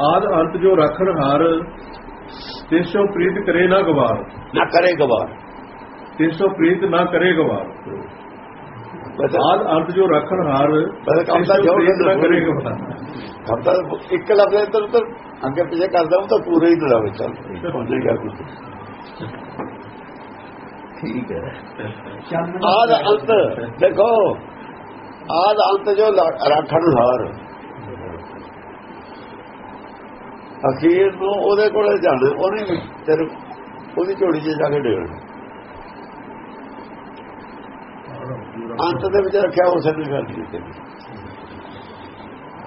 ਆਦ ਅੰਤ ਜੋ ਰੱਖਣ ਹਾਰ ਤਿਸੋ ਪ੍ਰੀਤ ਕਰੇ ਨਾ ਗਵਾਰ। ਨਾ ਕਰੇ ਗਵਾਰ। ਤਿਸੋ ਪ੍ਰੀਤ ਨਾ ਕਰੇ ਗਵਾਰ। ਆਦ ਅੰਤ ਜੋ ਰੱਖਣ ਹਾਰ ਕੰਮ ਜੋ ਪ੍ਰੀਤ ਨਾ ਕਰੇ ਗਵਾਰ। ਕੰਮ ਇੱਕ ਲਫ਼ਜ਼ ਇੱਧਰ ਉੱਧਰ ਅੱਗੇ ਪਿੱਛੇ ਕਰਦਾ ਉਹ ਤਾਂ ਪੂਰਾ ਹੀ ਨਾ ਵਿੱਚ ਕੁਝ ਠੀਕ ਹੈ। ਆਦ ਅੰਤ ਦੇਖੋ ਆਦ ਅੰਤ ਜੋ ਰੱਖਣ ਹਾਰ ਅਖੀਰ ਨੂੰ ਉਹਦੇ ਕੋਲੇ ਜਾਣਾ ਉਹਨੇ ਵੀ ਤੇਰੇ ਉਹਦੀ ਝੋੜੀ 'ਚ ਜਾ ਕੇ ਡੇਗਣਾ। ਅੰਤ ਦੇ ਵਿੱਚ ਰੱਖਿਆ ਉਸ ਨੇ ਗੱਲ ਕੀਤੀ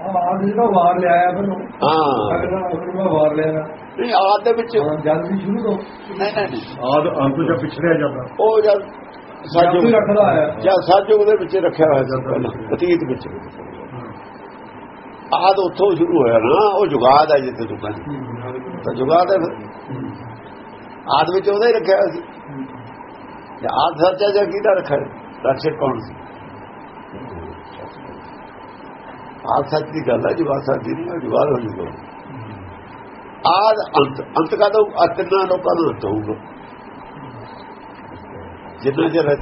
ਆਹ ਜਿਹੜਾ ਵਾਰ ਲਿਆਇਆ ਫਿਰ ਹਾਂ। ਅਗਲਾ ਵਾਰ ਲਿਆ ਨਹੀਂ ਆਦ ਦੇ ਵਿੱਚ ਜਦ ਵੀ ਸ਼ੁਰੂ ਤੋਂ ਨਹੀਂ ਨਹੀਂ। ਆਦ ਅੰਤ ਜੋ ਪਿਛੜਿਆ ਜਾਂਦਾ। ਉਹ ਜਦ ਜਦ ਸਾਜੋ ਰੱਖਦਾ ਆਇਆ ਜਾਂ ਸਾਜੋ ਦੇ ਵਿੱਚ ਰੱਖਿਆ ਹੋਇਆ ਪਹਿਲਾਂ ਅਤੀਤ ਵਿੱਚ। ਆਦ ਉੱਥੋਂ ਸ਼ੁਰੂ ਹੋਇਆ ਨਾ, ਉਹ ਜੁਗਾਦ ਹੈ ਜਿੱਥੇ ਤੂੰ ਕਹਿੰਦਾ। ਤਾਂ ਜੁਗਾਦ ਹੈ ਫਿਰ। ਆਦ ਵਿੱਚ ਉਹਦਾ ਹੀ ਰੱਖਿਆ ਹੋਇਆ ਸੀ। ਤੇ ਆਦ ਸੱਚਾ ਜਾਂ ਕਿਹਦਾ ਰੱਖਿਆ? ਰਖਸ਼ਕ ਕੌਣ ਸੀ? ਆਦ ਸੱਚ ਦੀ ਗੱਲ ਹੈ ਜੁਗਾਦ ਸੱਚ ਦੀ ਨਹੀਂ ਉਹ ਜੁਗਾਦ ਹੋ ਜੂਗਾ ਆਦ ਅੰਤ ਅੰਤ ਕਾ ਤਾਂ ਅਤਨਾ ਲੋਕਾਂ ਨੂੰ ਅੰਤ ਹੋਊਗਾ ਜਿੰਨਾ ਚਿਰ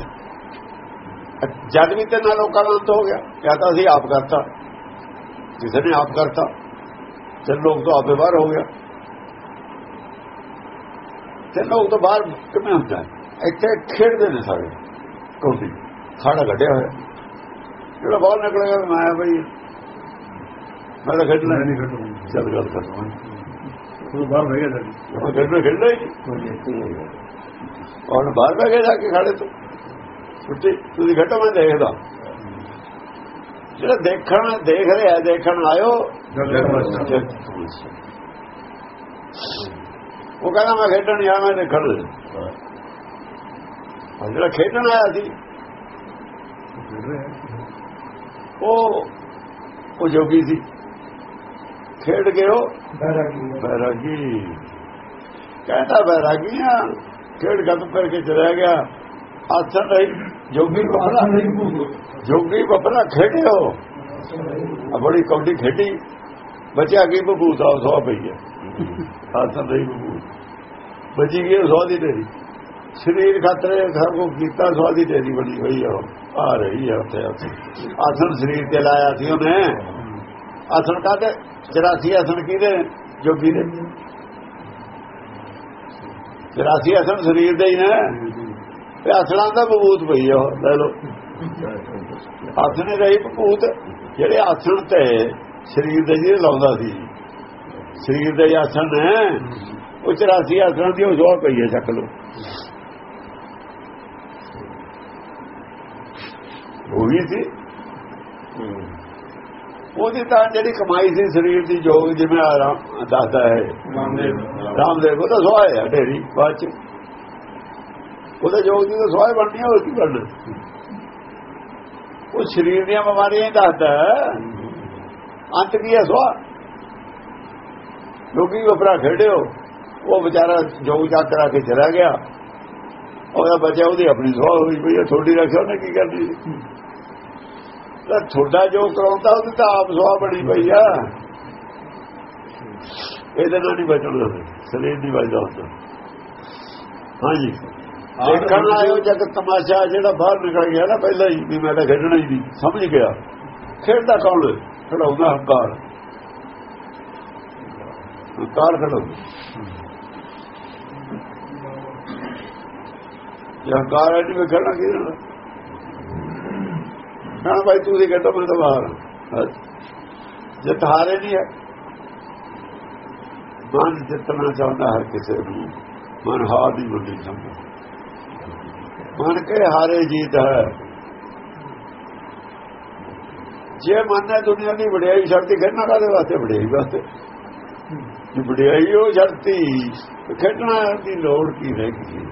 ਜਦ ਵੀ ਤੇ ਨਾ ਲੋਕਾਂ ਦਾ ਅੰਤ ਹੋ ਗਿਆ, ਜਾਂ ਤਾਂ ਅਸੀਂ ਆਪ ਕਰਤਾ। ਕਿਸੇ ਨੇ ਆਪ ਕਰਤਾ ਤੇ ਲੋਕ ਤੋਂ ਆਪੇ ਬਾਹਰ ਹੋ ਗਿਆ ਤੇ ਲੋਕ ਤੋਂ ਬਾਹਰ ਕਿਵੇਂ ਹੁੰਦਾ? ਇੱਥੇ ਖੇਡਦੇ ਨੇ ਸਾਰੇ ਕੌਡੀ ਖਾੜਾ ਕੱਢਿਆ ਹੋਇਆ ਜਿਹੜਾ ਬਾਹਰ ਨਿਕਲੇਗਾ ਮੈਂ ਬਈ ਮੈਂ ਤਾਂ ਖੇਡਣਾ ਨਹੀਂ ਖਟੂ ਚੱਲ ਗੱਲ ਕਰਦਾ ਉਹ ਬਾਹਰ ਬਹਿ ਗਿਆ ਮੈਂ ਖੇਡਣਾ ਖੇਡਣਾ ਹੀ ਨਹੀਂ ਔਰ ਬਾਹਰ ਬਹਿ ਕੇ ਜਾ ਕੇ ਖਾੜੇ ਤੋਂ ਛੁੱਟੀ ਤੁਸੀਂ ਘਟੋ ਮੈਂ ਦੇਖਦਾ ਜਿਹੜਾ ਦੇਖਣ ਦੇਖ ਰਿਹਾ ਦੇਖਣ ਆਇਓ ਉਹ ਕਹਿੰਦਾ ਮੈਂ ਖੇਡਣ ਆਇਆ ਮੈਂ ਦੇਖਣ ਜਿਹੜਾ ਖੇਡਣ ਆਇਆ ਸੀ ਉਹ ਉਹ ਜੋਗੀ ਸੀ। ਖੇਡ ਕੇ ਉਹ ਬੈਰਾਗੀ। ਬੈਰਾਗੀ। ਕਹਿੰਦਾ ਬੈਰਾਗੀਆਂ ਖੇਡ ਖਤਮ ਕਰਕੇ ਚਲਾ ਗਿਆ। ਆਸਣ ਰਹੀ। ਜੋਗੀ ਬਪਰਾ ਜੋਗੀ ਬਪਰਾ ਖੇਡਿਓ ਆ ਬੜੀ ਕੌਡੀ ਖੇਡੀ। ਬਚਿਆ ਕੀ ਬਬੂਤ ਆ ਸੋ ਪਈ ਹੈ। ਆਸਣ ਰਹੀ ਬਬੂਤ ਬਚੀ ਗਈ ਸੋ ਦੀ ਤੇਰੀ ਸਰੀਰ ਖਤਰੇ ਘਰ ਕੋ ਕੀਤਾ, ਸੋ ਦੀ ਤੇਰੀ ਬਣੀ ਹੋਈ ਆ। ਉਹ। ਆ ਰਹੀ ਹੈ ਉੱਥੇ ਆਸਣ ਸਰੀਰ ਤੇ ਲਾਇਆ ਸੀ ਉਹਨੇ। ਆਸਣ ਕਾਹਦੇ? 84 ਆਸਣ ਕਿਹਦੇ? ਜੋਗੀ ਦੇ। 84 ਆਸਣ ਸਰੀਰ ਦੇ ਹੀ ਨੇ। ਤੇ ਆਸਣਾਂ ਦਾ ਬਬੂਤ ਪਈ ਆ ਉਹ, ਲੈ ਲਓ। ਆਸਣੇ ਰਹੀ ਬਬੂਤ ਜਿਹੜੇ ਆਸਣ ਤੇ ਸਰੀਰ ਦੇ ਜਿਹੜੇ ਲਾਉਂਦਾ ਸੀ। ਸਰੀਰ ਦੇ ਆਸਣ ਨੇ ਉਹ 84 ਆਸਣਾਂ ਦੀ ਉਹ ਜ਼ੋਰ ਪਈ ਹੈ ਚੱਕ ਲਓ। ਉਹ ਵੀ ਸੀ। ਉਹਦੀ ਤਾਂ ਜਿਹੜੀ ਕਮਾਈ ਸੀ ਸਰੀਰ ਦੀ ਜੋਗ ਜਿਵੇਂ ਆਰਾਮ ਦੱਸਦਾ ਹੈ। ਰਾਮਦੇਵ। ਉਹ ਤਾਂ ਹੈ ਢੇਰੀ ਬਾਅਦ ਚ। ਉਹਦੇ ਜੋਗ ਦੀ ਤਾਂ ਸਵਾਏ ਬਣਨੀ ਹੈ, ਹੋਰ ਕੀ ਬਣਨਾ? ਉਹ ਸਰੀਰ ਦੀਆਂ ਬਿਮਾਰੀਆਂ ਹੀ ਦੱਸਦਾ ਹੈ। ਅੰਤ ਕੀ ਹੈ ਸਵਾ ਲੋਕੀ ਵਪਰਾ ਖੇਡਿਓ। ਉਹ ਵਿਚਾਰਾ ਜੋਗ ਜਾ ਕਰਾ ਕੇ ਚਲਾ ਗਿਆ। ਉਹਦਾ ਬਚਿਆ ਉਹਦੀ ਆਪਣੀ ਸਵਾ ਹੋਈ ਪਈ ਹੈ ਥੋੜੀ ਰੱਖਿਆ ਉਹਨੇ ਕੀ ਕਰਨੀ? ਸੀ ਤਾਂ ਤੁਹਾਡਾ ਜੋ ਕਰਾਉਂਦਾ ਉਹਦੀ ਤਾਂ ਆਪ ਸਵਾ ਬਣੀ ਪਈ ਆ। ਇਹਦੇ ਨਾਲ ਨਹੀਂ ਬਚਣਾ ਸਰੀਰ ਨਹੀਂ ਬਚਦਾ ਹੁੰਦਾ। ਹਾਂਜੀ। ਦੇਖਣ ਆਇਓ ਜਗ ਤਮਾਸ਼ਾ ਜਿਹੜਾ ਬਾਹਰ ਨਿਕਲ ਗਿਆ ਨਾ ਪਹਿਲਾਂ ਹੀ ਵੀ ਮੈਂ ਤਾਂ ਖੇਡਣਾ ਹੀ ਨਹੀਂ ਸਮਝ ਗਿਆ। ਖੇਡਦਾ ਕੌਣ? ਖੜਾਉਂਦਾ ਹੰਕਾਰ। ਹੰਕਾਰ ਖੜਾਉਂਦਾ ਜੇ ਹੰਕਾਰ ਹੈ ਨਹੀਂ ਖੇਡਣਾ ਕੀ ਰਹਿਣਾ ਨਾ ਭਾਈ ਤੁਸੀਂ ਕਹਿੰਦਾ ਮੈਂ ਤਾਂ ਬਾਹਰ। ਜੇ ਤਾਰੇ ਨਹੀਂ ਹੈ ਮਨ ਜਿੱਤਣਾ ਚਾਹੁੰਦਾ ਹਰ ਕਿਸੇ ਨੂੰ। ਮਨ ਹਾਰ ਦੀ ਬੰਦੀ ਚਾਹੁੰਦਾ। ਮਨ ਕੇ ਹਾਰੇ ਜੀਤ ਹੈ? ਜੇ ਮਨ ਨੇ ਦੁਨੀਆ ਦੀ ਵਡਿਆਈ ਛੱਡਤੀ ਖੇਡਣਾ ਕਾਦੇ ਵਾਸਤੇ ਵਡਿਆਈ ਵਾਸਤੇ? ਜੇ ਵਡਿਆਈ ਉਹ ਛੱਡਤੀ ਖੇਡਣਾ ਦੀ ਲੋੜ ਕੀ ਰਹਿ ਗਈ?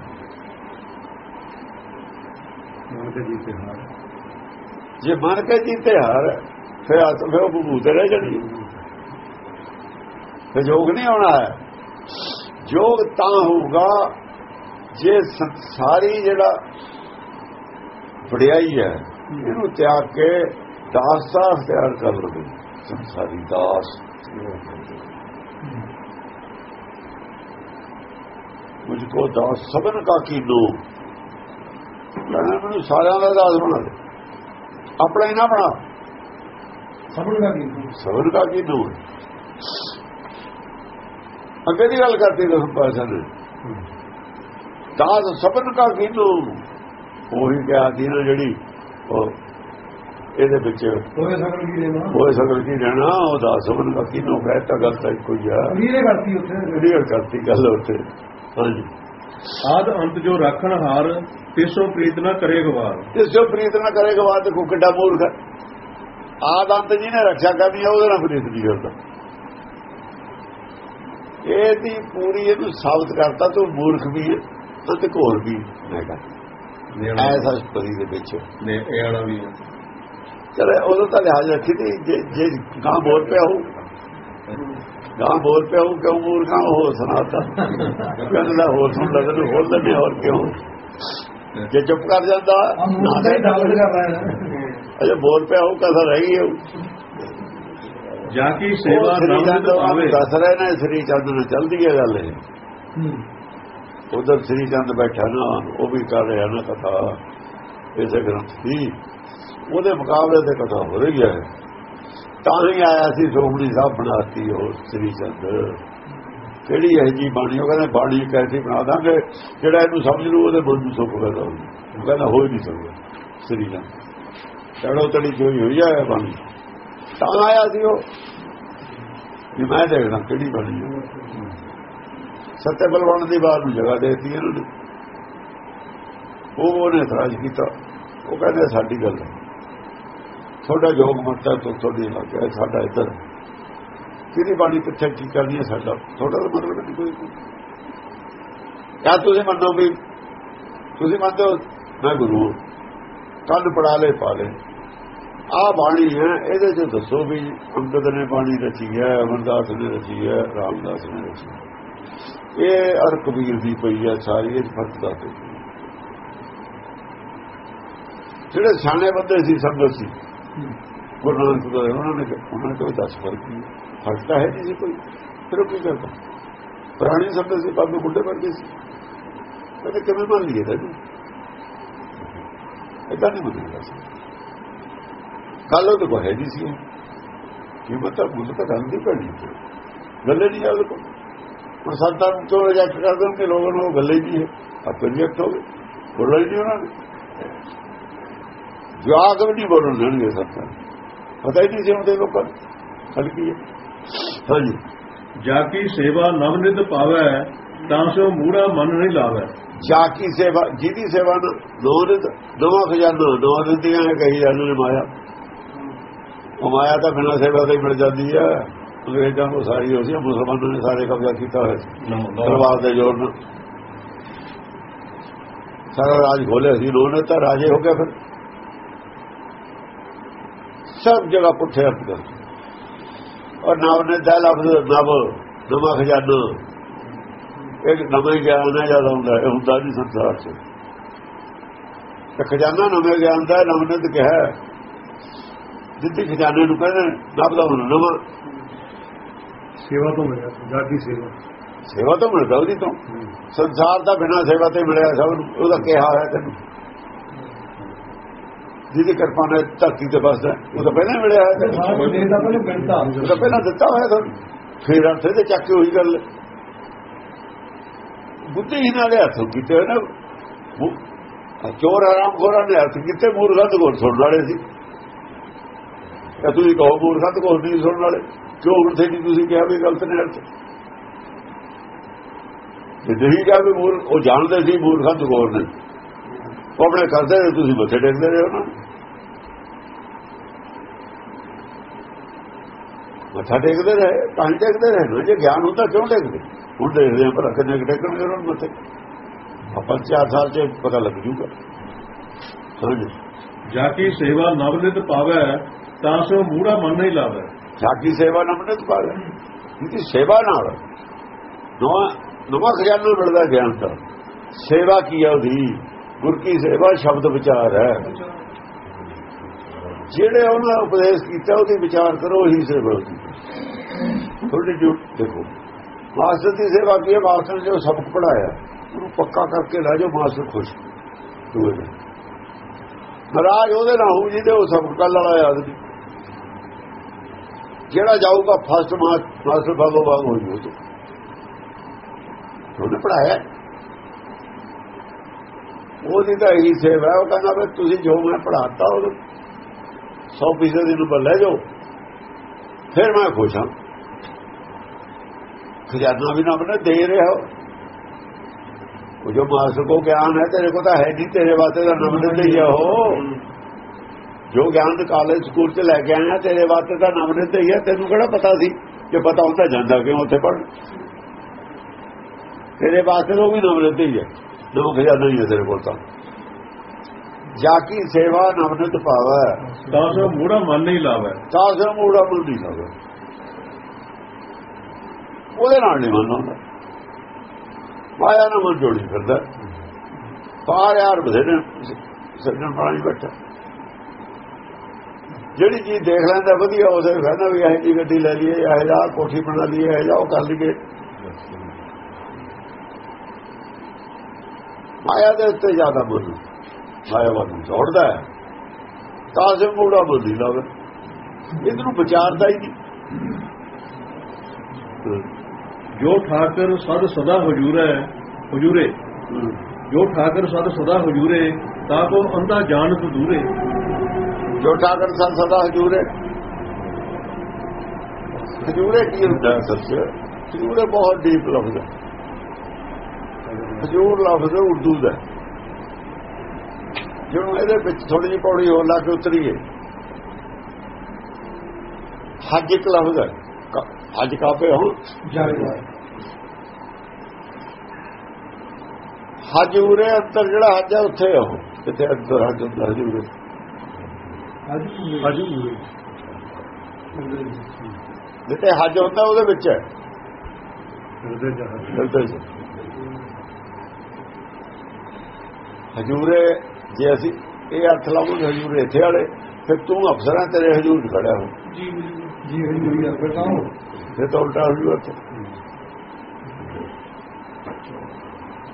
ਜੇ ਮਨ ਕੇ ਜੀਤੇ ਹਾਰ ਫਿਰ ਆ ਫਿਰ ਉਹ ਬਬੂਤ ਰਹਿ ਜਾਣੀ। ਫਿਰ ਜੋਗ ਨਹੀਂ ਆਉਣਾ ਹੈ। ਜੋਗ ਤਾਂ ਹੋਊਗਾ ਜੇ ਸੰਸਾਰੀ ਜਿਹੜਾ ਵਡਿਆਈ ਹੈ ਇਹਨੂੰ ਤਿਆਗ ਕੇ ਦਾਸ ਦਾ ਕਰ ਲਵੇ। ਸੰਸਾਰੀ ਦਾਸ। ਮੁਝ ਕੋ ਦਾਸ ਸਭਨ ਕਾ ਕੀਨੋ ਕਹਿੰਦਾ ਮੈਨੂੰ ਸਾਰਿਆਂ ਦਾ ਦਾਸ ਬਣਾ ਦੇ। ਆਪਣਾ ਹੀ ਨਾ ਬਣਾ। ਸਭਨ ਦਾ। ਕੀ ਸਭਨ ਕਾ ਕੀਨੋ ਅੱਗੇ ਦੀ ਗੱਲ ਕਰਤੀ ਦਸ ਪਾਸ਼ਾ ਨੇ। ਦਾਸ ਸਭਨ ਕਾ ਕੀਨੋ ਉਹੀ ਕਿਹਾ ਸੀ ਨਾ ਜਿਹੜੀ ਉਹ ਇਹਦੇ ਵਿੱਚ ਹੋਏ ਸਕਲ ਕੀ ਹੋਏ ਕੀ ਰਹਿਣਾ ਉਹ ਦਾਸ ਸਭਨ ਕਾ ਕੀਨੋ ਕਹਿਤਾ ਗੱਲ ਤਾਂ ਇੱਕੋ ਹੀ ਆ। ਲੀਲੇ ਕਰਤੀ ਉੱਥੇ। ਕਲੀਅਰ ਕਰਤੀ ਗੱਲ ਉੱਥੇ। ਹਾਂਜੀ। ਆਦ ਅੰਤ ਜੋ ਰੱਖਣ ਹਾਰ ਤਿਸੋ ਪ੍ਰੀਤ ਨਾ ਕਰੇ ਗਵਾਰ। ਜੋ ਪ੍ਰੀਤ ਨਾ ਕਰੇਗਾ ਬਾਤ ਦੇਖੋ ਕਿੱਡਾ ਮੂਰਖ ਹੈ? ਆਦੰਤ ਜੀ ਨੇ ਰੱਖਿਆ ਕਰਨੀ ਹੈ ਉਹਦੇ ਨਾਲ ਪ੍ਰੀਤ ਨਹੀਂ ਕਰਦਾ ਇਹਦੀ ਪੂਰੀ ਇਹਨੂੰ ਸਾਬਤ ਕਰਤਾ ਤੂੰ ਮੂਰਖ ਵੀ ਹੈ। ਤੇ ਘੋਰ ਵੀ ਹੈਗਾ। ਐਸਾ ਸਪਰੀ ਦੇ ਵਿੱਚ। ਨੇ ਇਹ ਵਾਲਾ ਵੀ। ਚਲੇ ਉਦੋਂ ਤਾਂ ਲਿਹਾਜ਼ ਰੱਖੀ ਤੀ ਜੇ ਜੇ ਗਾਂ ਬੋਲ ਪਿਆ ਹੋ ਗਾਂ ਬੋਲ ਪਿਆ ਹੋ ਕਿਉਂ ਮੂਰਖਾਂ ਹੋ ਸੁਣਾਤਾ? ਕਹਿੰਦਾ ਹੋਰ ਸੁਣ ਲੱਗਦਾ ਹੋਰ ਲੱਗੇ ਹੋਰ ਕਿਉਂ? ਜੇ ਚੁੱਪ ਕਰ ਜਾਂਦਾ ਨਾ ਤੇ ਕਰ ਰਹਾ ਅਜੇ ਬੋਲ ਪਿਆ ਹੋ ਕਸਰ ਰਹੀ ਹੈ ਜਾ ਕੀ ਸੇਵਾ ਨਾਮ ਨਿਤ ਪਾਵੇ ਦੱਸ ਰਹੇ ਨੇ ਸ੍ਰੀ ਚੰਦ ਨੂੰ ਚਲਦੀ ਹੈ ਗੱਲ ਇਹ। ਉਧਰ ਸ੍ਰੀ ਚੰਦ ਬੈਠਾ ਨਾ, ਉਹ ਵੀ ਕਰ ਰਿਹਾ ਨਾ ਕਥਾ। ਇਸੇ ਗ੍ਰੰਥ ਦੀ ਉਹਦੇ ਮੁਕਾਬਲੇ ਤੇ ਕਥਾ ਹੋ ਰਹੀ ਹੈ। ਤਾਂ ਹੀ ਆਇਆ ਸੀ ਸੋਹਣੀ ਸਾਹਿਬ ਬਣਾਤੀ ਉਹ ਸ੍ਰੀ ਚੰਦ। ਕਿਹੜੀ ਹੈ ਜੀ ਬਾਣੀ? ਉਹ ਕਹਿੰਦੇ, ਬਾਣੀ ਕੈਸੀ ਬਣਾ ਦਾਂਗੇ, ਜਿਹੜਾ ਇਹਨੂੰ ਸਮਝ ਲੂ ਉਹਦੇ ਮਨ ਨੂੰ ਸੁੱਖ ਪੈਦਾ ਹੋਊ। ਉਹ ਕਹਿੰਦਾ, ਹੋ ਹੀ ਨਹੀਂ ਸਕਦਾ ਸ੍ਰੀ ਚੰਦ। ਚੜੋ ਤੜੀ ਜੋਈ ਹੋਈ ਆ ਬਾਣੀ। ਤਾਂ ਆਇਆ ਸੀ ਉਹ। ਵੀ ਮੈਂ ਦੇਖਦਾ ਕਿਹੜੀ ਬਾਣੀ ਹੈ ਸੱਤੇ ਬਲਵਾਨ ਦੀ ਬਾਤ ਨੂੰ ਜਗ੍ਹਾ ਦੇਤੀ ਇਹਨਾਂ। ਨੇ ਉਹ ਉਹਨੇ ਇਤਰਾਜ਼ ਕੀਤਾ। ਉਹ ਕਹਿੰਦੇ, ਸਾਡੀ ਗੱਲ ਹੈ। ਤੁਹਾਡਾ ਯੋਗ ਮਤਤਾ ਤੋਂ ਤੁਹਾਡੀ ਲੱਗਿਆ। ਸਾਡਾ ਇੱਧਰ ਕਿਹਦੀ ਬਾਣੀ ਕਿੱਥੇ ਕੀ ਕਰਨੀ ਹੈ ਸਾਡਾ? ਤੁਹਾਡਾ ਤਾਂ ਮਤਲਬ ਨਹੀਂ ਕੋਈ। ਕਿਆ ਤੁਸੀਂ ਮੰਨੋ ਵੀ, ਤੁਸੀਂ ਮੰਨਦੇ ਹੋ, ਮੈਂ ਗੁਰੂ ਕੰਨ ਪੜਾ ਲੈ, ਪਾ ਲੈ। ਆ ਬਾਣੀ ਹੈ, ਇਹਦੇ ਚ ਦੱਸੋ ਵੀ ਅੰਗਦ ਨੇ ਬਾਣੀ ਰਚੀ ਹੈ, ਅਮਰਦਾਸ ਨੇ ਰਚੀ ਹੈ, ਰਾਮਦਾਸ ਨੇ ਰਚੀ ਹੈ। ਇਹ ਅਰ ਕਬੀਰ ਦੀ ਪਈ ਆ, ਸਾਰੀ ਇਹ ਫ਼ਰਕ ਦੱਸ ਦਿਓ ਜਿਹੜੇ ਸਿਆਣੇ ਬੰਦੇ ਸੀ, ਸੰਗਤ ਸੀ, ਗੁਰੂ ਨਾਨਕ ਦੇ, ਉਹਨਾਂ ਨੇ ਉਹਨਾਂ ਨੇ ਕੋਈ ਦੱਸ ਫ਼ਰਕ ਨਹੀਂ ਫ਼ਰਕ ਤਾਂ ਹੈ ਜੀ ਸੀ ਕੋਈ। ਫਿਰ ਕੀ ਕਰਦਾ? ਪੁਰਾਣੀ ਸੰਗਤ ਸੀ, ਬਾਬੇ ਗੁੱਡੇ ਵਰਗੇ ਸੀ। ਕਹਿੰਦੇ, ਕਿਵੇਂ ਮੰਨ ਲਈਏ ਤਾਂ ਜੀ ਇਦਾਂ ਨਹੀਂ ਮੰਨਦਾ ਸੀ। ਕੱਲ ਉਹ ਤਾਂ ਹੈ ਜੀ ਸੀ। ਕੀ ਮਤਲਬ ਮੁझे ਤਾਂ ਗੱਲ ਨਹੀਂ ਪੜੀ ਗੱਲੇ ਨਹੀਂ ਯਾਦ ਕੋ ਹੁਣ ਸੰਤਾਂ ਨੂੰ ਕਿਉਂ ਰਿਜੈਕਟ ਕਰ ਦੇਣਗੇ ਲੋਕਾਂ ਨੂੰ ਗੱਲੇ ਹੈ ਆਪ ਰਿਜੈਕਟ ਹੋ ਗਏ ਬੋਲਣਾ ਨਹੀਂ ਉਹਨਾਂ ਨੇ। ਜਵਾਗ ਵੀ ਨਹੀਂ ਬੋਲਣ ਦੇਣਗੇ ਸੰਤਾਂ ਪਤਾ ਹੀ ਨਹੀਂ ਸੀ ਉਹਦੇ ਲੋਕਾਂ ਨੂੰ। ਗੱਲ ਕੀ ਹੈ? ਹਾਂਜੀ। ਜਾ ਕੀ ਸੇਵਾ ਨਵ ਨਿਤ ਪਾਵੇ ਤਾਂ ਸੋ ਮੂੜਾ ਮਨ ਨਹੀਂ ਲਾਵੇ। ਜਾ ਕੀ ਸੇਵਾ ਜਿਹਦੀ ਸੇਵਾ ਨੂੰ ਨੋਰਿਤ ਨਵਾਂ ਖਜ਼ਾਨਾ ਨਵਾਂ ਦਿੱਤੀਆਂ ਕਹੀ ਜਾਂਦੇ ਨੇ ਮਾਇਆ। ਉਹ ਮਾਇਆ ਤਾਂ ਬਿਨਾਂ ਸੇਵਾ ਤੋਂ ਹੀ ਮਿਲ ਜਾਂਦੀ ਹੈ। ਅੰਗਰੇਜ਼ਾਂ ਨੂੰ ਸਾਰੀ ਹੋ ਸੀ ਮੁਸਲਮਾਨਾਂ ਨੇ ਸਾਰੇ ਕਬਜ਼ਾ ਕੀਤਾ ਹੋਇਆ ਸੀ। ਤਲਵਾਰ ਦੇ ਜ਼ੋਰ ਨਾਲ। ਸਾਰਾ ਰਾਜ ਖੋਲਿਆ ਸੀ ਲੋਨੇ ਤਾਂ ਰਾਜੇ ਹੋ ਗਏ ਫਿਰ। ਸਭ ਜਗ੍ਹਾ ਪੁੱਠੇ ਹੱਥ ਕਰ। ਔਰ ਨਵ ਨੇ ਦਾ ਲਫ਼ਜ਼ ਨਵ ਨਵਾਂ ਖਜ਼ਾਨਾ। ਇੱਕ ਨਵਾਂ ਹੀ ਗਿਆਨ ਹੈ ਜ਼ਿਆਦਾ ਹੁੰਦਾ ਇਹ ਹੁੰਦਾ ਨਹੀਂ ਸੰਸਾਰ 'ਚ। ਤੇ ਖਜ਼ਾਨਾ ਨਵੇਂ ਗਿਆਨ ਦਾ ਨਵਨਿਤ ਕਿਹਾ। ਜਿੱਦੀ ਖਜ਼ਾਨੇ ਨੂੰ ਕਹਿੰਦੇ ਨਵ ਦਾ ਹੁਣ ਨਵਾਂ। ਸੇਵਾ ਤੋਂ ਮਿਲਿਆ ਜਾਗੀ ਸੇਵਾ। ਸੇਵਾ ਤਾਂ ਮਿਲਦਾ ਉਹਦੀ ਤੋਂ। ਸੰਸਾਰ ਦਾ ਬਿਨਾਂ ਸੇਵਾ ਤੇ ਮਿਲਿਆ ਸਭ ਉਹਦਾ ਕਿਹਾ ਹੋਇਆ ਤੈਨੂੰ। ਜਿਹਦੀ ਕਿਰਪਾ ਨਾਲ ਧਰਤੀ ਤੇ ਬਸਦਾ ਉਹ ਤਾਂ ਪਹਿਲਾਂ ਹੀ ਮਿਲਿਆ ਦੇ ਦਾ ਉਹ ਤਾਂ ਪਹਿਲਾਂ ਦਿੱਤਾ ਹੋਇਆ ਤੁਹਾਨੂੰ ਫੇਰ ਅਰਥੇ ਤੇ ਚੱਕ ਕੇ ਉਹੀ ਗੱਲ। ਬੁੱਧੀ ਹੀ ਨਾਲ ਹੱਥ ਕੀਤੇ ਨਾ ਉਹ- ਚੋਰ ਆਰਾਮ ਖੋਰਾਂ ਨੇ ਹੱਥ ਕੀਤੇ ਮੂਰਖੰਦ ਕੋਲ ਸੁਣਨ ਵਾਲੇ ਸੀ। ਤਾਂ ਤੁਸੀਂ ਕਹੋ ਮੂਰਖੰਦ ਕੋਲ ਨਹੀਂ ਸੁਣਨ ਵਾਲੇ। ਕਿਉਂ ਹੁਣ ਤੇ ਤੁਸੀਂ ਕਿਹਾ ਵੀ ਗਲਤ ਨੇ ਅਰਥ। ਜੇ ਨਹੀਂ ਕਿਹਾ ਵੀ ਮੂਲ, ਉਹ ਜਾਣਦੇ ਸੀ ਮੂਰਖੰਦ ਕੋਲ ਨੇ ਉਹ ਆਪਣੇ ਕਰਦੇ ਨੇ ਤੁਸੀਂ ਮੱਥੇ ਟੇਕਦੇ ਰਹੇ ਹੋ ਨਾ। ਮੱਥਾ ਟੇਕਦੇ ਰਹੇ, ਤਾਂ ਹੀ ਟੇਕਦੇ ਰਹੇ ਨਾ। ਜੇ ਗਿਆਨ ਹੁੰਦਾ ਕਿਉਂ ਟੇਕਦੇ? ਹੁਣ ਦੇਖਦੇ ਆ ਭਲਾ ਕਿੰਨੇ ਕੁ ਟੇਕਣਗੇ ਉਹਨਾਂ ਨੂੰ ਮੱਥੇ? ਆਪਾਂ ਚਾਰ ਸਾਲ ਚ ਪਤਾ ਲੱਗ ਜੂਗਾ। ਸਮਝ ਜਾ ਕੀ ਸੇਵਾ ਨਵ ਨਿਤ ਪਾਵੇ, ਤਾਂ ਸੋ ਮੂੜਾ ਮਨ ਨਹੀਂ ਲਾਵੇ। ਸਾਡੀ ਸੇਵਾ ਨਮਨਤ ਪਾ ਲੈ ਇਹਦੀ ਸੇਵਾ ਨਾਲ। ਨਵਾਂ ਨਵਾਂ ਖਜ਼ਾਨਾ ਮਿਲਦਾ ਗਿਆਨ ਦਾ ਸੇਵਾ ਕੀ ਹੈ ਉਹਦੀ? ਗੁਰ ਕੀ ਸੇਵਾ? ਸ਼ਬਦ ਵਿਚਾਰ ਹੈ। ਜਿਹੜੇ ਉਹਨਾਂ ਉਪਦੇਸ਼ ਕੀਤਾ, ਉਹਦੀ ਵਿਚਾਰ ਕਰੋ ਹੀ ਸੇਵਾ ਤੁਹਾਡੀ ਡਿਊਟੀ ਦੇਖੋ, ਮਾਸਟਰ ਦੀ ਸੇਵਾ ਕੀ ਹੈ? ਮਾਸਟਰ ਨੇ ਜੋ ਸਬਕ ਪੜਾਇਆ ਉਹਨੂੰ ਪੱਕਾ ਕਰਕੇ ਲੈ ਜਾਓ, ਮਾਸਟਰ ਖੁਸ਼। ਦੂਏ ਦਿਨ। ਉਹਦੇ ਨਾਲ ਹੋਊ ਜਿਹਦੇ ਉਹ ਸਬਕ ਕੱਲ ਵਾਲਾ ਯਾਦ ਨਹੀਂ। ਜਿਹੜਾ ਜਾਊਗਾ ਫਸਟ ਮਾਸਟਰ ਬਾਗੋ ਬਾਗ ਹੋ ਜੂ ਤੋ ਉਹਨੇ ਪੜਾਇਆ ਉਹਦੀ ਤਾਂ ਇਹੀ ਸੇਵਾ ਹੈ, ਉਹ ਕਹਿੰਦਾ ਵੀ ਤੁਸੀਂ ਜੋ ਮੈਂ ਪੜਾਤਾ ਉਹ 100% ਦੀ ਨੰਬਰ ਲੈ ਜਾਓ ਫਿਰ ਮੈਂ ਖੁਸ਼ ਹਾਂ ਖਜ਼ਾਨਾ ਵੀ ਨਾ ਬਣੇ ਦੇ ਰਿਹਾ ਹੋ ਉਹ ਜੋ ਮਾਸਟਰ ਕੋ ਗਿਆਨ ਹੈ ਤੇਰੇ ਕੋ ਤਾਂ ਹੈ ਨਹੀਂ ਤੇਰੇ ਵਾਸਤੇ ਤਾਂ ਨੰਬਰ ਦਿੰਦੇ ਹੀ ਆ ਉਹ ਜੋ ਗਿਆਨ ਕਾਲਜ ਸਕੂਲ ਚ ਲੈ ਕੇ ਆਇਆ ਤੇਰੇ ਵਾਸਤੇ ਤਾਂ ਨੰਬਰ ਦਿੰਦੇ ਹੀ ਆ ਤੈਨੂੰ ਕਿਹੜਾ ਪਤਾ ਸੀ ਜੇ ਪਤਾ ਹੁੰਦਾ ਜਾਂਦਾ ਕਿਉਂ ਉੱਥੇ ਪੜ ਤੇਰੇ ਵਾਸਤੇ ਉਹ ਵੀ ਨੰਬਰ ਦਿੰਦੇ ਹੀ ਆ ਨਵ ਖਜ਼ਾਨਾ ਹੀ ਹੈ ਤੇਰੇ ਕੋਲ ਤਾਂ। ਜਾ ਕੀ ਸੇਵਾ ਨਵਨਿਤ ਪਾਵੈ ਤਾਂ ਸੋ ਮੂੜਾ ਮਨ ਨਹੀਂ ਲਾਵੇ। ਤਾਂ ਸੇ ਮੂੜਾ ਮਨ ਨਹੀਂ ਲਾਵੇ। ਉਹਦੇ ਨਾਲ ਨਹੀਂ ਮਨ ਹੁੰਦਾ। ਮਾਇਆ ਨਾਲ ਮਨ ਜੋੜੀ ਫਿਰਦਾ। ਬਾਹਰ ਯਾਰ ਬਥੇਰੇ ਸੱਜਣ ਪਾਣੀ ਬੈਠਾ। ਜਿਹੜੀ ਚੀਜ਼ ਦੇਖ ਲੈਂਦਾ ਵਧੀਆ ਉਹਦੇ ਕਹਿੰਦਾ ਵੀ ਇਹ ਜੀ ਗੱਡੀ ਲੈ ਲਈਏ ਇਹ ਜਾ ਕੋਠੀ ਬਣਾ ਲਈਏ ਇਹ ਜਾ ਉਹ ਕਰ ਲਈਏ। ਮਾਇਆ ਦੇ ਉੱਤੇ ਜ਼ਿਆਦਾ ਮਨ ਮਾਇਆ ਵੱਲ ਨੂੰ ਦੌੜਦਾ ਹੈ। ਤਾਂ ਸੇ ਮੂੜਾ ਨਹੀਂ ਲਾਵੇ ਇਹਨੂੰ ਵਿਚਾਰਦਾ ਹੀ ਨਹੀਂ। ਜੋ ਠਾਕਰ ਸਦ ਸਦਾ ਹਜੂਰੇ ਹਜੂਰੇ। ਜੋ ਠਾਕਰ ਸਦ ਸਦਾ ਹਜੂਰੇ ਤਾਂ ਕੋ ਅੰਧਾ ਜਾਣਤ ਦੂਰੇ। ਜੋ ਠਾਕਰ ਸੰ ਸਦਾ ਹਜੂਰੇ ਹਜੂਰੇ ਕੀ ਹੁੰਦਾ? ਹੈ ਸੱਚ ਹਜੂਰੇ ਬਹੁਤ ਡੀਪ ਲਫ਼ਜ਼ ਹੈ। ਹਜੂਰ ਲਫ਼ਜ਼ ਉਰਦੂ ਦਾ ਹੈ। ਜਿਹਨੂੰ ਇਹਦੇ ਵਿੱਚ ਥੋੜੀ ਜਿਹੀ ਪੌੜੀ ਹੋਰ ਲਾ ਕੇ ਉਤਰੀਏ। ਹੱਜ ਇੱਕ ਲਫ਼ਜ਼ ਹੈ। ਹੱਜ ਕਾਪੇ ਹੋ। ਹਜੂਰੇ ਅੰਦਰ ਜਿਹੜਾ ਹੱਜ ਹੈ ਉੱਥੇ ਹੋ ਕਿਤੇ ਅੰਦਰ ਹੱਜ ਹੁੰਦਾ ਹਜੂਰੇ ਅਜੂ ਜਿੱਥੇ ਹੱਜ ਹੁੰਦਾ ਉਹਦੇ ਵਿੱਚ ਹੈ। ਹਜੂਰੇ ਜੇ ਅਸੀਂ ਇਹ ਅਰਥ ਲਾਵਾਂਗੇ ਹਜੂਰੇ ਇੱਥੇ ਵਾਲੇ ਫਿਰ ਤੂੰ ਅਫਸਰਾਂ ਤੇਰੇ ਹਜੂਰ ਖੜਾ ਹੋ ਜੀ ਜੀ ਹਜੂਰੀ ਆ ਫਿਰ ਤਾਂ ਫਿਰ ਤਾਂ ਉਲਟਾ ਹਜੂਰ ਤੇ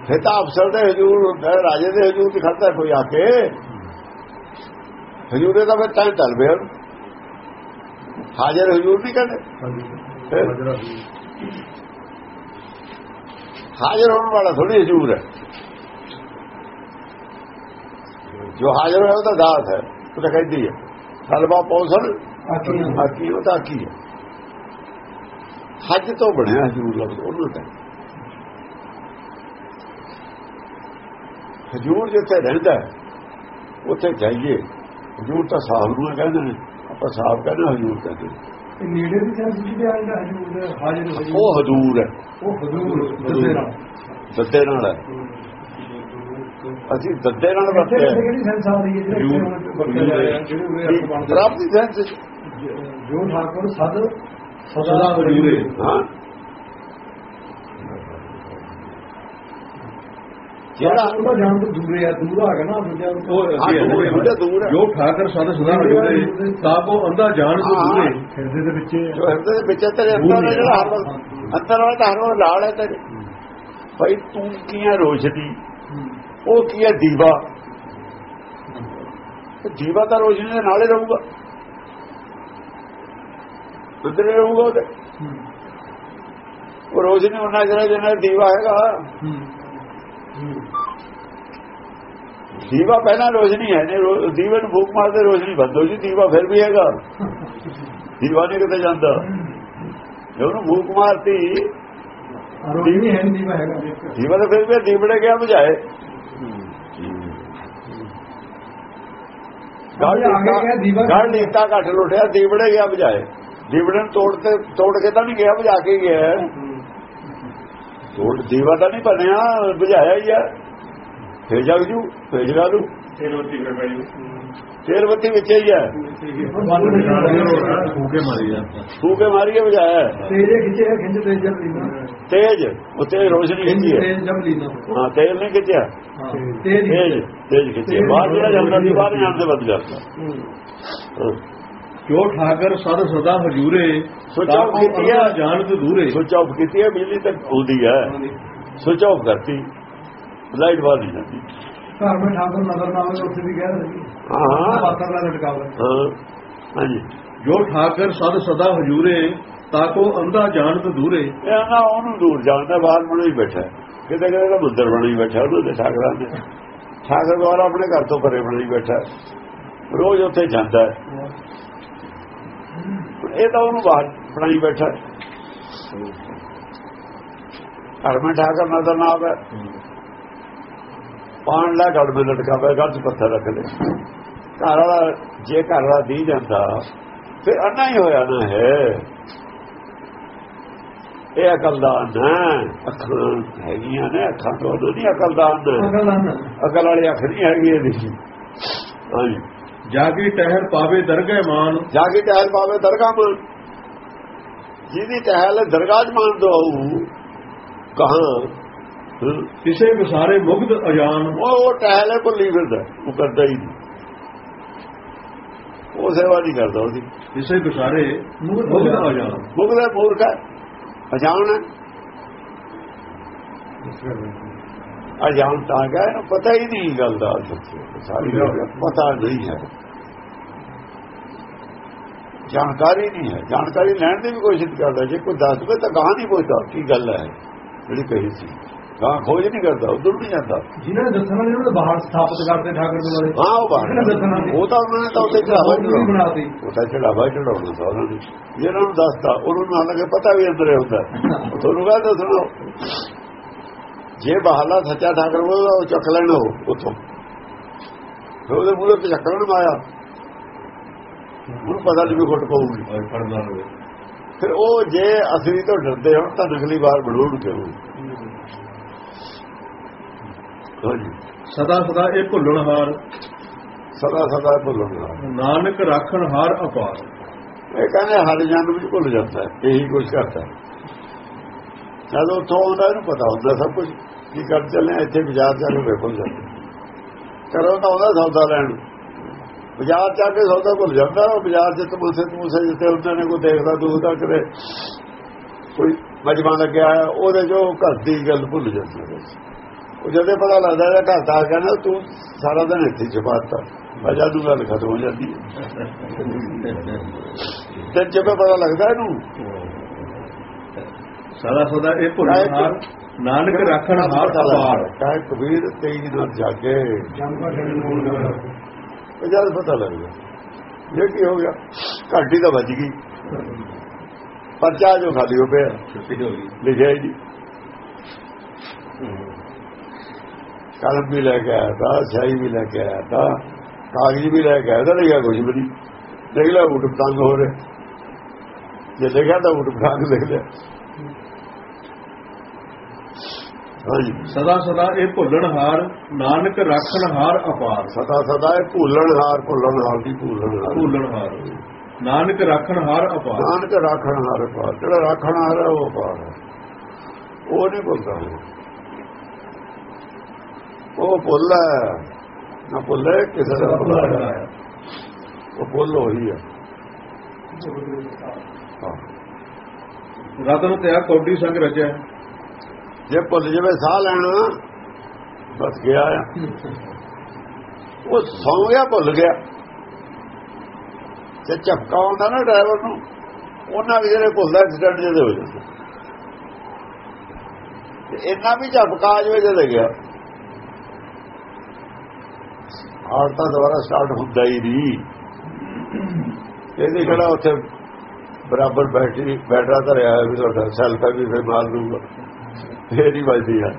ਫਿਰ ਤਾਂ ਅਫਸਰ ਦੇ ਹਜੂਰ ਹੁੰਦਾ ਰਾਜੇ ਦੇ ਹਜੂਰ 'ਚ ਖੜਦਾ ਕੋਈ ਆ ਕੇ। ਹਜੂਰੇ ਦਾ ਫਿਰ ਤਾਂ ਚੱਲ ਪਿਆ ਹਾਜ਼ਰ ਹਜੂਰ ਨਹੀਂ ਕਹਿੰਦੇ। ਹਾਜ਼ਰਾ ਹੋਣ ਵਾਲਾ ਥੋੜੀ ਹਜੂਰ ਹੈ। ਜੋ ਹਾਜ਼ਰ ਹੋਇਆ ਉਹ ਤਾਂ ਦਾਤ ਹੈ ਉਹ ਤਾਂ ਕਹਿੰਦੀ ਹੈ। ਤਲਬਾ ਪੌਸਣ ਆਕੀ ਉਹ ਤਾਂ ਕੀ ਹੈ। ਹੱਜ ਤੋਂ ਬਣਿਆ ਹਜੂਰ ਲਫ਼ਜ਼ ਉਹਨੂੰ ਤਾਂ। ਹਜੂਰ ਜਿੱਥੇ ਰਹਿੰਦਾ ਉੱਥੇ ਜਾਈਏ। ਹਜੂਰ ਤਾਂ ਸਾਹਿਬ ਨੂੰ ਕਹਿੰਦੇ ਨੇ। ਆਪਾਂ ਸਾਹਿਬ ਕਹਿੰਦੇ ਹਜੂਰ ਕਹਿੰਦੇ ਨੇ। ਨੇੜੇ ਦੀ ਸੈਂਸ ਕਿਤੇ ਆਉਂਦਾ ਹਜੂਰ ਹਾਜ਼ਰ ਉਹ ਹਜੂਰ ਹੈ। ਉਹ ਹਜੂਰ ਦੱਸੇ ਨਾ ਦੱਦੇ ਨਾਲ ਹੈ। ਅਸੀਂ ਦੱਦੇ ਨਾਲ ਵਰਤੇ ਇੱਥੇ ਹਾਂ। ਕਿਹੜੀ ਸੈਂਸ ਆ ਰਹੀ ਹੈ ਜਿਹੜੇ ਦੀ ਸੈਂਸ। ਜੋ ਠਾਕੁਰ ਸਦ ਸਦਾ ਹਜੂਰੇ ਹਾਂ। ਜਿਹੜਾ ਉਹਦਾ ਜਾਣ ਤੋਂ ਦੂਰੇ ਆ ਦੂਰ ਆ ਗਿਆ ਨਾ ਦੂਜਾ ਹਾਂ, ਦੂਰ ਹੈ, ਹੈ। ਜੋ ਠਾਕਰ ਸਦ ਸਦਾ ਹਜੂਰੇ ਤਾਂ ਕੋ ਅੰਧਾ ਜਾਣਤ ਹਾਂ। ਦੂਰੇ ਹਿਰਦੇ ਦੇ ਵਿੱਚ ਜੋ ਹਿਰਦੇ ਦੇ ਵਿੱਚ ਹੈ ਤੇਰੇ ਅੰਦਰ ਹੈ। ਜਿਹੜਾ ਅੰਦਰ ਵਾਲਾ ਤਾਂ ਹਰ ਲਾਲ ਹੈ ਤੇਰੇ। ਭਾਈ ਤੂੰ ਕੀ ਹੈ ਰੋਸ਼ਨੀ? ਉਹ ਕੀ ਹੈ ਦੀਵਾ? ਤੇ ਦੀਵਾ ਤਾਂ ਰੋਸ਼ਨੀ ਦੇ ਨਾਲੇ ਰਹੂਗਾ। ਹੀ ਰਹੂਗਾ ਉਹ ਰੋਸ਼ਨੀ ਉਹਨਾਂ ਜਿਹੜਾ ਜਿਹਨਾਂ ਦੀਵਾ ਹੈਗਾ। ਦੀਵਾ ਪਹਿਲਾਂ ਰੋਸ਼ਨੀ ਹੈ ਨੇ ਦੀਵੇ ਨੂੰ ਫੂਕ ਮਾਰਦੇ ਰੋਸ਼ਨੀ ਬੰਦ ਹੋ ਜੀ ਦੀਵਾ ਫਿਰ ਵੀ ਹੈਗਾ। ਦੀਵਾ ਨਹੀਂ ਕਿਤੇ ਜਾਂਦਾ। ਜੇ ਉਹਨੂੰ ਫੂਕ ਮਾਰਤੀ ਹੈ ਹੈਗਾ। ਦੀਵਾ ਤਾਂ ਫਿਰ ਵੀ ਦੀਵੜੇ ਗਿਆ ਬੁਝਾਏ। ਗੜ ਅੱਗੇ ਆ ਗਿਆ ਦੀਵਾ। ਗੜ ਲੀਤਾ ਘੱਟ ਲੁੱਟਿਆ ਦੀਵੜੇ ਗਿਆ ਬੁਝਾਏ। ਦੀਵੜੇ ਨੂੰ ਤੋੜ ਤੇ ਤੋੜ ਕੇ ਤਾਂ ਨਹੀਂ ਗਿਆ ਬੁਝਾ ਕੇ ਗਿਆ। ਤੋੜ ਦੀਵਾ ਤਾਂ ਨਹੀਂ ਬਣਿਆ ਬੁਝਾਇਆ ਹੀ ਆ। ਫੇਰ ਜਗ ਜੂ ਫੇਰ ਜਗਾ ਲੂ ਤੇਰ ਬੱਤੀ ਵਿੱਚ ਹੀ ਹੈ। ਫੂਕੇ ਮਾਰੀ ਜਾਂਦਾ ਫੂਕੇ ਖਿੱਚੇ ਖਿੰਚ ਤੇ ਲੀਨਾ ਤੇਜ ਉੱਤੇ ਰੋਸ਼ਨੀ ਖਿੰਚ ਖਿੱਚੀ ਹੈ। ਤੇ ਜਬ ਲੀਨਾ ਹਾਂ ਤੇਲ ਨਹੀਂ ਖਿੱਚਿਆ। ਤੇਜ ਤੇਜ ਤੇਜ ਖਿੱਚਿਆ। ਬਾਹਰ ਜਿਹੜਾ ਜਾਂਦਾ ਸੀ ਬਾਹਰ ਜਾਣ ਦੇ ਵੱਧ ਜਾਂਦਾ। ਹਾਂ। ਜੋ ਠਾਕਰ ਸਦ ਸਦਾ ਹਜੂਰੇ? ਸੋ ਤਾਂ ਚੌਕ ਕੋ ਕੀਤੀ ਹੈ। ਅੰਧਾ ਜਾਣਤ ਦੂਰੇ। ਸਵਿਚ ਆਫ ਕੀਤੀ ਹੈ ਬਿਜਲੀ ਤੱਕ ਆਉਂਦੀ ਹੈ। ਆਫ ਕਰਤੀ। ਲਾਈਟ ਬਾਹਰ ਨਹੀਂ ਜਾਂਦੀ। ਘਰ ਵਿੱਚ ਠਾਕੁਰ ਨਜ਼ਰ ਨਾ ਆਵੇ ਉੱਥੇ ਵੀ ਕਹਿ ਰਹੀ ਹਾਂ। ਹਾਂ ਬਾਤਾਂ ਨਾਲ ਲਟਕਾਵੇ ਹਾਂ। ਹਾਂਜੀ। ਜੋ ਠਾਕਰ ਸਦ ਸਦਾ ਹਜੂਰੇ ਤਾਂ ਕੋ ਅੰਧਾ ਜਾਣਤ ਦੂਰੇ। ਇਹ ਨਾ ਉਹਨੂੰ ਦੂਰ ਜਾਣਦਾ ਬਾਹਰ ਬਣਾ ਹੀ ਬੈਠਾ। ਕਿਤੇ ਕਿਤੇ ਤਾਂ ਮੰਦਰ ਬਣਾ ਹੀ ਬੈਠਾ ਉਹਦੇ ਠਾਕਰਾਂ ਦੇ। ਠਾਕਰ ਦੁਆਰਾ ਆਪਣੇ ਘਰ ਤੋਂ ਪਰੇ ਬਣਾ ਹੀ ਬੈਠਾ। ਰੋਜ਼ ਉੱਥੇ ਜਾਂਦਾ। ਹੈ ਇਹ ਤਾਂ ਉਹਨੂੰ ਬਾਹਰ ਬਣਾਈ ਬੈਠਾ। ਹੈ। ਘਰ ਮੈਂ ਠਾਕਰ ਨਜ਼ਰ ਨਾ ਆਵੇ ਪਾਣ ਲਾ ਘੜ ਮੇ ਲਟਕਾ ਪਿਆ ਗੱਜ ਪੱਥਰ ਰੱਖ ਲੈ ਘਰ ਵਾਲਾ ਜੇ ਘਰ ਵਾਲਾ ਦੀ ਜਾਂਦਾ ਫਿਰ ਅੰਨਾ ਹੀ ਹੋਇਆ ਨਾ ਹੈ ਇਹ ਅਕਲ ਦਾ ਨਾ ਅੱਖਾਂ ਹੈਗੀਆਂ ਨੇ ਅੱਖਾਂ ਤੋਂ ਨਹੀਂ ਅਕਲ ਦਾ ਨਾ। ਅਕਲ ਵਾਲੀ ਅੱਖ ਨਹੀਂ ਹੈਗੀ ਇਹਦੀ। ਹਾਂਜੀ ਜਾਗੀ ਟਹਿਰ ਪਾਵੇ ਦਰਗਹਿ ਮਾਨ। ਜਾ ਕੇ ਟਹਿਲ ਪਾਵੇ ਦਰਗਾਹ ਮਾਨ। ਜਿਹਦੀ ਟਹਿਲ ਦਰਗਾਹ 'ਚ ਮਾਨ ਦੋ ਕਹਾਂ ਕਿਸੇ ਵਿਸਾਰੇ ਮੁਗਧ ਅਜਾਨ ਉਹ ਟਹਿਲ ਹੈ ਭੁੱਲੀ ਫਿਰਦਾ ਉਹ ਕਰਦਾ ਹੀ ਨਹੀਂ। ਉਹ ਸੇਵਾ ਨਹੀਂ ਕਰਦਾ ਉਹਦੀ। ਕਿਸੇ ਵਿਸਾਰੇ ਮੁਗਧ ਅਜਾਨ। ਮੁਗਦਾ ਮੂਰਖ ਹੈ ਅਜਾਣ ਹੈ। ਅਜਾਣ ਤਾਂ ਗਿਆ ਪਤਾ ਹੀ ਨਹੀਂ ਗੱਲ ਦਾ ਸਾਰੀ ਪਤਾ ਨਹੀਂ ਹੈ। ਜਾਣਕਾਰੀ ਨਹੀਂ ਹੈ। ਜਾਣਕਾਰੀ ਲੈਣ ਦੀ ਵੀ ਕੋਸ਼ਿਸ਼ ਕਰਦਾ ਜੇ ਕੋਈ ਦੱਸ ਦੇ ਤਾਂ ਗਾਹ ਨਹੀਂ ਪੁੱਛਦਾ ਕੀ ਗੱਲ ਹੈ ਜਿਹੜੀ ਕਹੀ ਸੀ। ਗਾਹ ਖੋਜ ਨਹੀਂ ਕਰਦਾ ਉਧਰ ਨਹੀਂ ਜਾਂਦਾ। ਜਿਹਨਾਂ ਨੇ ਦੱਸਣਾ ਉਹਨਾਂ ਨੇ ਬਾਹਰ ਸਥਾਪਿਤ ਕਰਦੇ ਠਾਕਰ ਦੇ ਬਾਰੇ। ਹਾਂ ਉਹ ਬਾਹਰ। ਦੱਸਣਾ ਉਹ ਤਾਂ ਉਹਨਾਂ ਨੇ ਤਾਂ ਉੱਤੇ ਚੜਾਵਾ ਬਣਾਤੀ। ਉਹ ਤਾਂ ਚੜਾਵਾ ਚੜਾਉਣਾ ਸੀ ਉਹਨਾਂ ਨੇ। ਜਿਹਨਾਂ ਨੂੰ ਦੱਸਦਾ ਉਹਨਾਂ ਨੂੰ ਹਾਲਾਂਕਿ ਪਤਾ ਵੀ ਅੰਦਰੇ ਹੁੰਦਾ। ਤੁਹਾਨੂੰ ਕਹਿੰਦਾ ਸੁਣੋ। ਜੇ ਬਹਾਲਾ ਸੱਚਾ ਠਾਕਰ ਉਹ ਚੱਕ ਲੈਣਾ ਉਥੋਂ। ਉਹਦੇ ਮੂਹਰੇ ਤੇ ਚੱਕਣ ਨੂੰ ਆਇਆ ਉਹਨੂੰ ਪਤਾ ਨਹੀਂ ਵੀ ਘੁੱਟ ਹੋਵੇ। ਫਿਰ ਉਹ ਜੇ ਅਸਲੀ ਤੋਂ ਡਰਦੇ ਹੋਣ ਤਾਂ ਨਕਲੀ ਬਾਰ ਬਣਾਉਣ ਕਿਉਂ? ਸਦਾ ਸਦਾ ਇਹ ਭੁੱਲਣ ਹਾਰ। ਸਦਾ ਸਦਾ ਭੁੱਲਣਾ ਨਾਨਕ ਰਾਖਣ ਹਾਰ ਅਪਾਰ। ਇਹ ਕਹਿੰਦੇ ਹਰ ਜਨਮ ਵਿੱਚ ਭੁੱਲ ਜਾਂਦਾ ਹੈ ਇਹੀ ਕੁਝ ਕਰਦਾ। ਜਦੋਂ ਉੱਥੋਂ ਆਉਂਦਾ ਇਹਨੂੰ ਪਤਾ ਹੁੰਦਾ ਸਭ ਕੁਝ ਕੀ ਕਰ ਚੱਲੇ ਇੱਥੇ ਬਾਜ਼ਾਰ ਜਾ ਕੇ ਭੁੱਲ ਜਾਂਦਾ ਕਰੋ ਤਾਂ ਉਹਦਾ ਸੌਦਾ ਲੈਣ। ਬਾਜ਼ਾਰ ਜਾ ਕੇ ਸੌਦਾ ਭੁੱਲ ਜਾਂਦਾ ਉਹ ਬਾਜ਼ਾਰ 'ਚ ਤਮੂਸੇ ਤਮੂਸੇ ਜਿੱਤੇ ਉਹਨਾਂ ਨੇ ਕੋਈ ਦੇਖਦਾ ਦੂਸਦਾ ਕਰੇ ਕੋਈ ਮਜਮਾ ਲੱਗਿਆ ਉਹਦੇ ਜੋ ਘਰ ਦੀ ਗੱਲ ਭੁੱਲ ਜਾਂਦਾ ਹੈ। ਉਹ ਜਦੋਂ ਪਤਾ ਲੱਗਦਾ ਹੈ ਘਰ ਦਾ ਕਹਿੰਦਾ ਤੂੰ ਸਾਰਾ ਦਿਨ ਇੱਥੇ ਛਪਾਤਾ ਵਜਾ ਨੂੰ ਗੱਲ ਖਤਮ ਹੋ ਜਾਂਦੀ ਹੈ। ਤੇ ਜਦੋਂ ਪਤਾ ਲੱਗਦਾ ਇਹਨੂੰ ਸਦਾ ਸਦਾ ਇਹ ਭੁੱਲਣ ਨਾਨਕ ਰਾਖਣ ਹਾਰ ਅਪਾਰ ਕਾਹ ਕਬੀਰ ਤੇਜ ਨਾਲ ਜਾਗੇ ਇਹ ਜਦ ਪਤਾ ਲੱਗ ਗਿਆ। ਇਹ ਕੀ ਹੋ ਗਿਆ? ਘਾਟੀ ਤਾਂ ਵੱਜ ਗਈ। ਪਰਚਾ ਜੋ ਖਾਲੀ ਹੋ ਪਿਆ। ਛੁੱਟੀ ਹੋ ਗਈ। ਲਿਖਿਆ ਨਹੀਂ। ਕਲਮ ਵੀ ਲੈ ਕੇ ਆਇਆ ਤਾਂ ਸਿਆਹੀ ਵੀ ਲੈ ਕੇ ਆਇਆ ਤਾਂ ਕਾਗਜ਼ ਵੀ ਲੈ ਕੇ ਆਇਆ ਤਾਂ ਲਿਖਿਆ ਕੁਝ ਵੀ ਨਹੀਂ। ਦੇਖ ਲੈ ਉਠ ਪਤੰਗ ਹੋ ਰਹੇ। ਜੇ ਲਿਖਿਆ ਤਾਂ ਉਠ ਪਤੰਗ ਲਿਖ ਲਿਆ। ਹਾਂਜੀ। ਸਦਾ ਸਦਾ ਇਹ ਭੁੱਲਣ ਹਾਰ ਨਾਨਕ ਰਾਖਣ ਹਾਰ ਅਪਾਰ। ਸਦਾ ਸਦਾ ਇਹ ਭੁੱਲਣ ਹਾਰ ਭੁੱਲਣ ਹਾਰ ਦੀ ਭੁੱਲਣ ਹਾਰ। ਭੁੱਲਣ ਹਾਰ। ਨਾਨਕ ਰਾਖਣ ਹਾਰ ਅਪਾਰ। ਨਾਨਕ ਰਾਖਣ ਹਾਰ ਪਾਰ ਜਿਹੜਾ ਰਾਖਣ ਹਾਰ ਉਹ ਪਾਰ ਹੈ। ਉਹ ਨਹੀਂ ਭੁੱਲਦਾ। ਉਹ ਭੁੱਲ ਨਾ ਭੁੱਲੇ ਕਿਸੇ ਦਾ ਭੁੱਲ ਉਹ ਭੁੱਲ ਹੋਈ ਹੈ। ਰਤਨ ਤੇ ਆ ਕੌਡੀ ਸੰਗ ਰਚਿਆ। ਜੇ ਭੁੱਲ ਜਵੇ ਸਾਹ ਲੈਣਾ ਬਸ ਗਿਆ ਆ। ਉਹ ਸੌਂ ਗਿਆ ਭੁੱਲ ਗਿਆ। ਜੇ ਝਪਕਾ ਆਉਂਦਾ ਨਾ ਡਰਾਈਵਰ ਨੂੰ ਉਹਨਾਂ ਵੀ ਜਿਹੜੇ ਭੁੱਲਦਾ ਐਕਸੀਡੈਂਟ ਜਿਹਦੇ ਹੋ ਜਾਂਦੇ। ਤੇ ਇੰਨਾ ਵੀ ਝਪਕਾ ਆ ਜਾਵੇ ਜਦ ਗਿਆ। ਹਾਰਟ ਤਾਂ ਦੁਬਾਰਾ ਸਟਾਰਟ ਹੁੰਦਾ ਹੀ ਨਹੀਂ ਇਹਦੇ ਕਿਹੜਾ ਉੱਥੇ ਬਰਾਬਰ ਬੈਟਰੀ ਬੈਟਰਾ ਧਰਿਆ ਹੋਇਆ ਵੀ ਤੁਹਾਡਾ ਸੈਲਫ ਹੈ ਵੀ ਫਿਰ ਮਾਰ ਦੂਗਾ। ਫੇਰ ਹੀ ਵੱਜਦੀ ਆ।